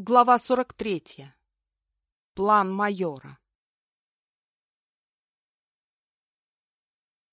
Глава 43. План майора.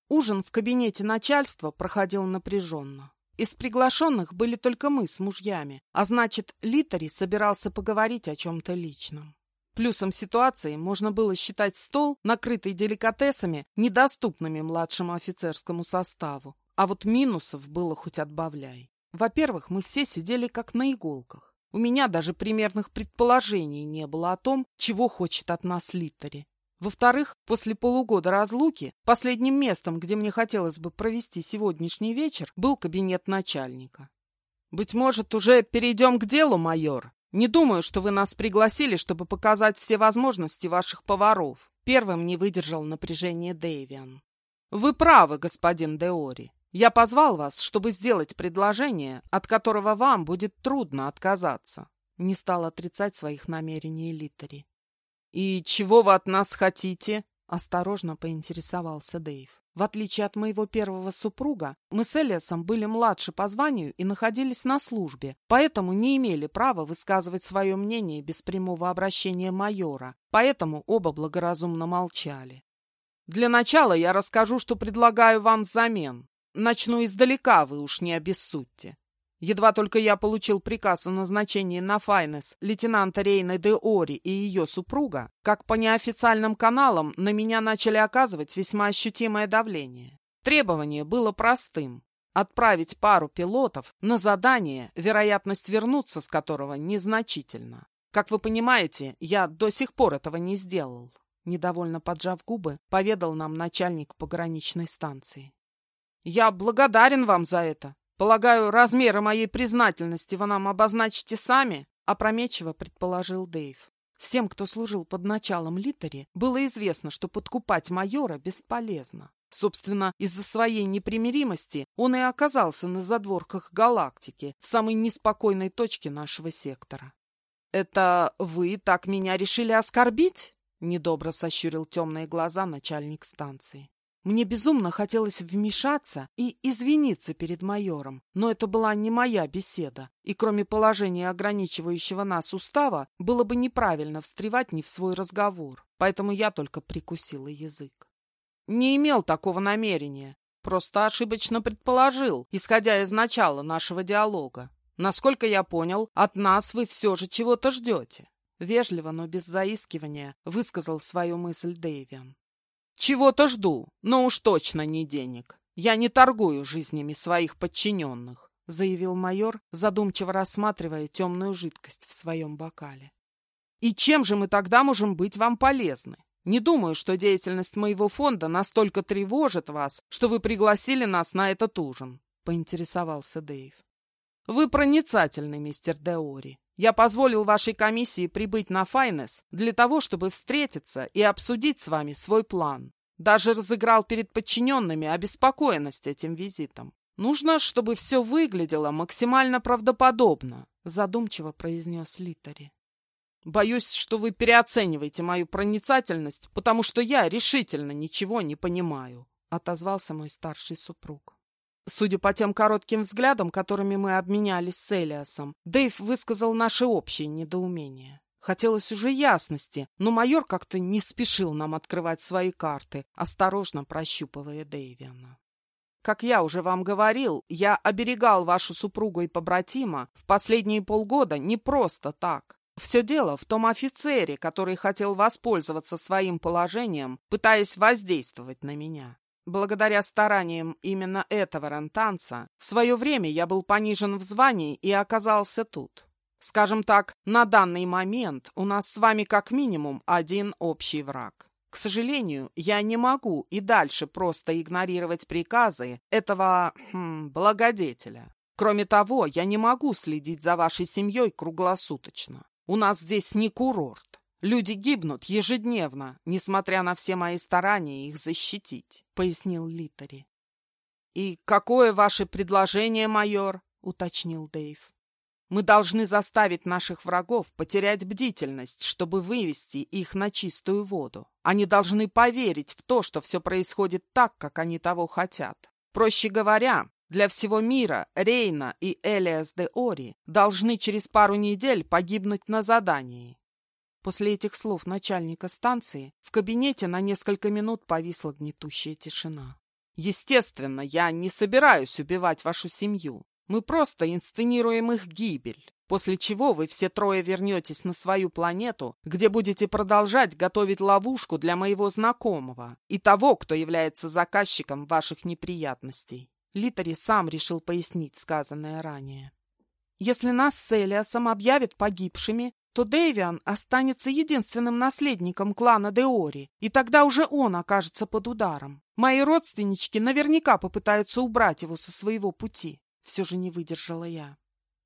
Ужин в кабинете начальства проходил напряженно. Из приглашенных были только мы с мужьями, а значит, Литари собирался поговорить о чем-то личном. Плюсом ситуации можно было считать стол, накрытый деликатесами, недоступными младшему офицерскому составу. А вот минусов было хоть отбавляй. Во-первых, мы все сидели как на иголках. У меня даже примерных предположений не было о том, чего хочет от нас Литтери. Во-вторых, после полугода разлуки, последним местом, где мне хотелось бы провести сегодняшний вечер, был кабинет начальника. «Быть может, уже перейдем к делу, майор? Не думаю, что вы нас пригласили, чтобы показать все возможности ваших поваров». Первым не выдержал напряжение Дэвиан. «Вы правы, господин Деори. Я позвал вас, чтобы сделать предложение, от которого вам будет трудно отказаться. Не стал отрицать своих намерений Литтери. «И чего вы от нас хотите?» — осторожно поинтересовался Дэйв. В отличие от моего первого супруга, мы с Элиасом были младше по званию и находились на службе, поэтому не имели права высказывать свое мнение без прямого обращения майора, поэтому оба благоразумно молчали. «Для начала я расскажу, что предлагаю вам взамен. Начну издалека, вы уж не обессудьте. Едва только я получил приказ о назначении на Файнес лейтенанта Рейна де Ори и ее супруга, как по неофициальным каналам на меня начали оказывать весьма ощутимое давление. Требование было простым – отправить пару пилотов на задание, вероятность вернуться с которого незначительна. Как вы понимаете, я до сих пор этого не сделал. Недовольно поджав губы, поведал нам начальник пограничной станции. Я благодарен вам за это. Полагаю, размеры моей признательности вы нам обозначите сами, опрометчиво предположил Дэйв. Всем, кто служил под началом Литери, было известно, что подкупать майора бесполезно. Собственно, из-за своей непримиримости он и оказался на задворках галактики, в самой неспокойной точке нашего сектора. «Это вы так меня решили оскорбить?» — недобро сощурил темные глаза начальник станции. Мне безумно хотелось вмешаться и извиниться перед майором, но это была не моя беседа, и кроме положения ограничивающего нас устава, было бы неправильно встревать не в свой разговор, поэтому я только прикусила язык. Не имел такого намерения, просто ошибочно предположил, исходя из начала нашего диалога. Насколько я понял, от нас вы все же чего-то ждете. Вежливо, но без заискивания высказал свою мысль Дэвиан. Чего-то жду, но уж точно не денег. Я не торгую жизнями своих подчиненных, заявил майор, задумчиво рассматривая темную жидкость в своем бокале. И чем же мы тогда можем быть вам полезны? Не думаю, что деятельность моего фонда настолько тревожит вас, что вы пригласили нас на этот ужин, поинтересовался Дэйв. Вы проницательный, мистер Деори. Я позволил вашей комиссии прибыть на Файнес для того, чтобы встретиться и обсудить с вами свой план. Даже разыграл перед подчиненными обеспокоенность этим визитом. Нужно, чтобы все выглядело максимально правдоподобно, задумчиво произнес Литари. Боюсь, что вы переоцениваете мою проницательность, потому что я решительно ничего не понимаю, отозвался мой старший супруг. Судя по тем коротким взглядам, которыми мы обменялись с Элиасом, Дэйв высказал наше общее недоумение. Хотелось уже ясности, но майор как-то не спешил нам открывать свои карты, осторожно прощупывая Дэйвиана. Как я уже вам говорил, я оберегал вашу супругу и побратима в последние полгода не просто так. Все дело в том офицере, который хотел воспользоваться своим положением, пытаясь воздействовать на меня. Благодаря стараниям именно этого рентанца, в свое время я был понижен в звании и оказался тут. Скажем так, на данный момент у нас с вами как минимум один общий враг. К сожалению, я не могу и дальше просто игнорировать приказы этого хм, благодетеля. Кроме того, я не могу следить за вашей семьей круглосуточно. У нас здесь не курорт. Люди гибнут ежедневно, несмотря на все мои старания их защитить», — пояснил Литари. «И какое ваше предложение, майор?» — уточнил Дэйв. «Мы должны заставить наших врагов потерять бдительность, чтобы вывести их на чистую воду. Они должны поверить в то, что все происходит так, как они того хотят. Проще говоря, Для всего мира Рейна и Элиас де Ори должны через пару недель погибнуть на задании. После этих слов начальника станции в кабинете на несколько минут повисла гнетущая тишина. Естественно, я не собираюсь убивать вашу семью. Мы просто инсценируем их гибель, после чего вы все трое вернетесь на свою планету, где будете продолжать готовить ловушку для моего знакомого и того, кто является заказчиком ваших неприятностей. Литари сам решил пояснить сказанное ранее. Если нас с Элиасом объявят погибшими, то Дэвиан останется единственным наследником клана Деори, и тогда уже он окажется под ударом. Мои родственнички наверняка попытаются убрать его со своего пути. Все же не выдержала я.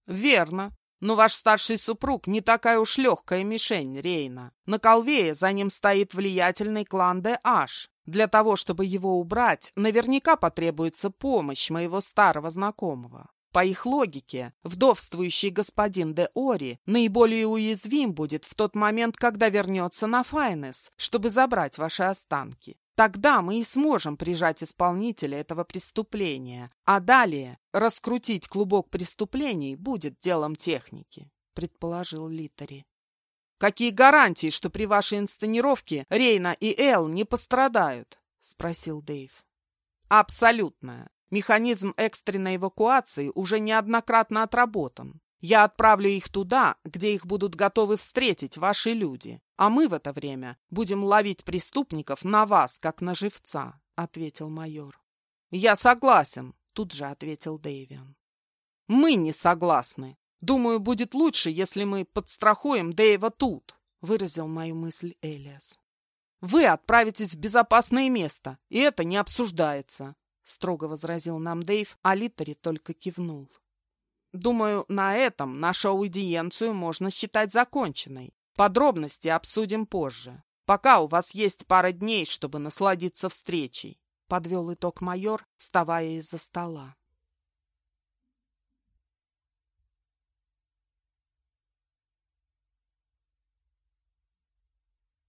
Верно. Но ваш старший супруг не такая уж легкая мишень, Рейна. На Колвее за ним стоит влиятельный клан Де-Аш. Для того, чтобы его убрать, наверняка потребуется помощь моего старого знакомого. По их логике, вдовствующий господин де Ори наиболее уязвим будет в тот момент, когда вернется на Файнес, чтобы забрать ваши останки. Тогда мы и сможем прижать исполнителя этого преступления, а далее раскрутить клубок преступлений будет делом техники, предположил Литари. «Какие гарантии, что при вашей инсценировке Рейна и Эл не пострадают?» — спросил Дэйв. «Абсолютная. Механизм экстренной эвакуации уже неоднократно отработан. Я отправлю их туда, где их будут готовы встретить ваши люди, а мы в это время будем ловить преступников на вас, как на живца», — ответил майор. «Я согласен», — тут же ответил Дэйвиан. «Мы не согласны», «Думаю, будет лучше, если мы подстрахуем Дэйва тут», — выразил мою мысль Элиас. «Вы отправитесь в безопасное место, и это не обсуждается», — строго возразил нам Дэйв, а Литтери только кивнул. «Думаю, на этом нашу аудиенцию можно считать законченной. Подробности обсудим позже. Пока у вас есть пара дней, чтобы насладиться встречей», — подвел итог майор, вставая из-за стола.